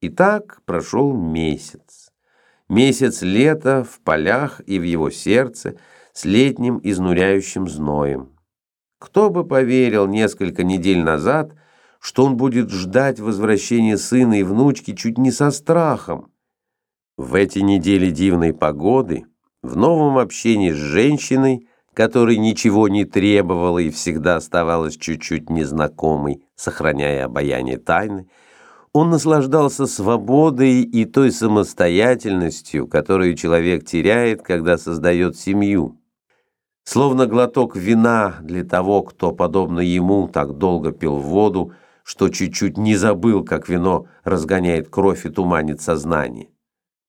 И так прошел месяц. Месяц лета в полях и в его сердце с летним изнуряющим зноем. Кто бы поверил несколько недель назад, что он будет ждать возвращения сына и внучки чуть не со страхом. В эти недели дивной погоды, в новом общении с женщиной, которой ничего не требовала и всегда оставалась чуть-чуть незнакомой, сохраняя обаяние тайны, он наслаждался свободой и той самостоятельностью, которую человек теряет, когда создает семью. Словно глоток вина для того, кто, подобно ему, так долго пил воду, что чуть-чуть не забыл, как вино разгоняет кровь и туманит сознание.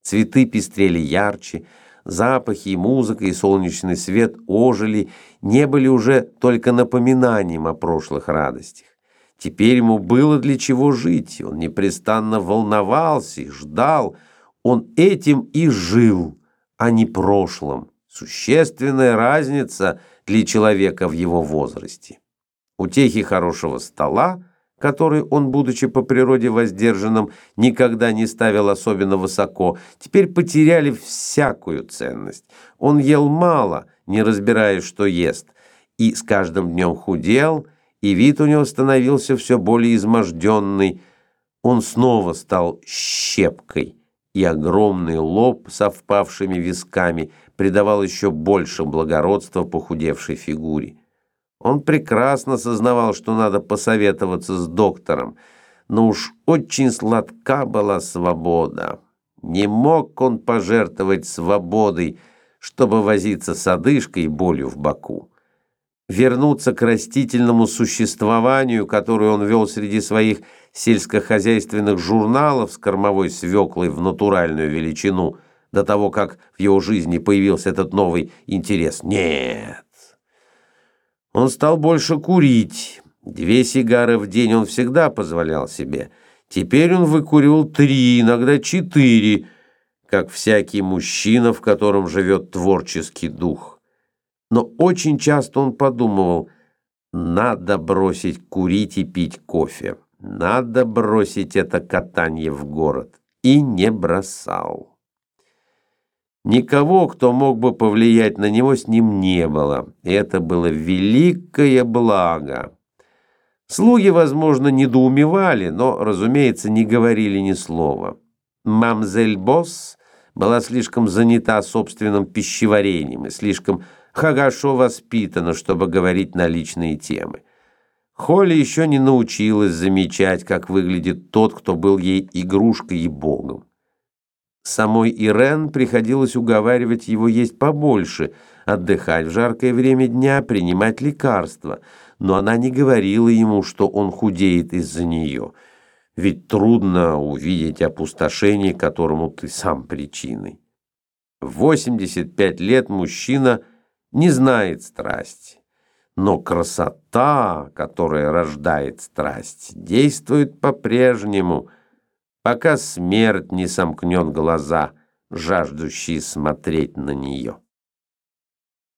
Цветы пестрели ярче, запахи и музыка и солнечный свет ожили, не были уже только напоминанием о прошлых радостях. Теперь ему было для чего жить, он непрестанно волновался и ждал, он этим и жил, а не прошлым. Существенная разница для человека в его возрасте. Утехи хорошего стола, который он, будучи по природе воздержанным, никогда не ставил особенно высоко, теперь потеряли всякую ценность. Он ел мало, не разбирая, что ест, и с каждым днем худел, и вид у него становился все более изможденный. Он снова стал щепкой, и огромный лоб со впавшими висками придавал еще больше благородства похудевшей фигуре. Он прекрасно сознавал, что надо посоветоваться с доктором, но уж очень сладка была свобода. Не мог он пожертвовать свободой, чтобы возиться с одышкой и болью в боку вернуться к растительному существованию, которое он вел среди своих сельскохозяйственных журналов с кормовой свеклой в натуральную величину, до того, как в его жизни появился этот новый интерес. Нет. Он стал больше курить. Две сигары в день он всегда позволял себе. Теперь он выкуривал три, иногда четыре, как всякий мужчина, в котором живет творческий дух но очень часто он подумывал, надо бросить курить и пить кофе, надо бросить это катание в город, и не бросал. Никого, кто мог бы повлиять на него, с ним не было, и это было великое благо. Слуги, возможно, недоумевали, но, разумеется, не говорили ни слова. Мамзель Босс была слишком занята собственным пищеварением и слишком хорошо воспитана, чтобы говорить на личные темы. Холли еще не научилась замечать, как выглядит тот, кто был ей игрушкой и богом. Самой Ирен приходилось уговаривать его есть побольше, отдыхать в жаркое время дня, принимать лекарства, но она не говорила ему, что он худеет из-за нее. Ведь трудно увидеть опустошение, которому ты сам причиной. В 85 лет мужчина – не знает страсти. Но красота, которая рождает страсть, действует по-прежнему, пока смерть не сомкнет глаза, жаждущие смотреть на нее.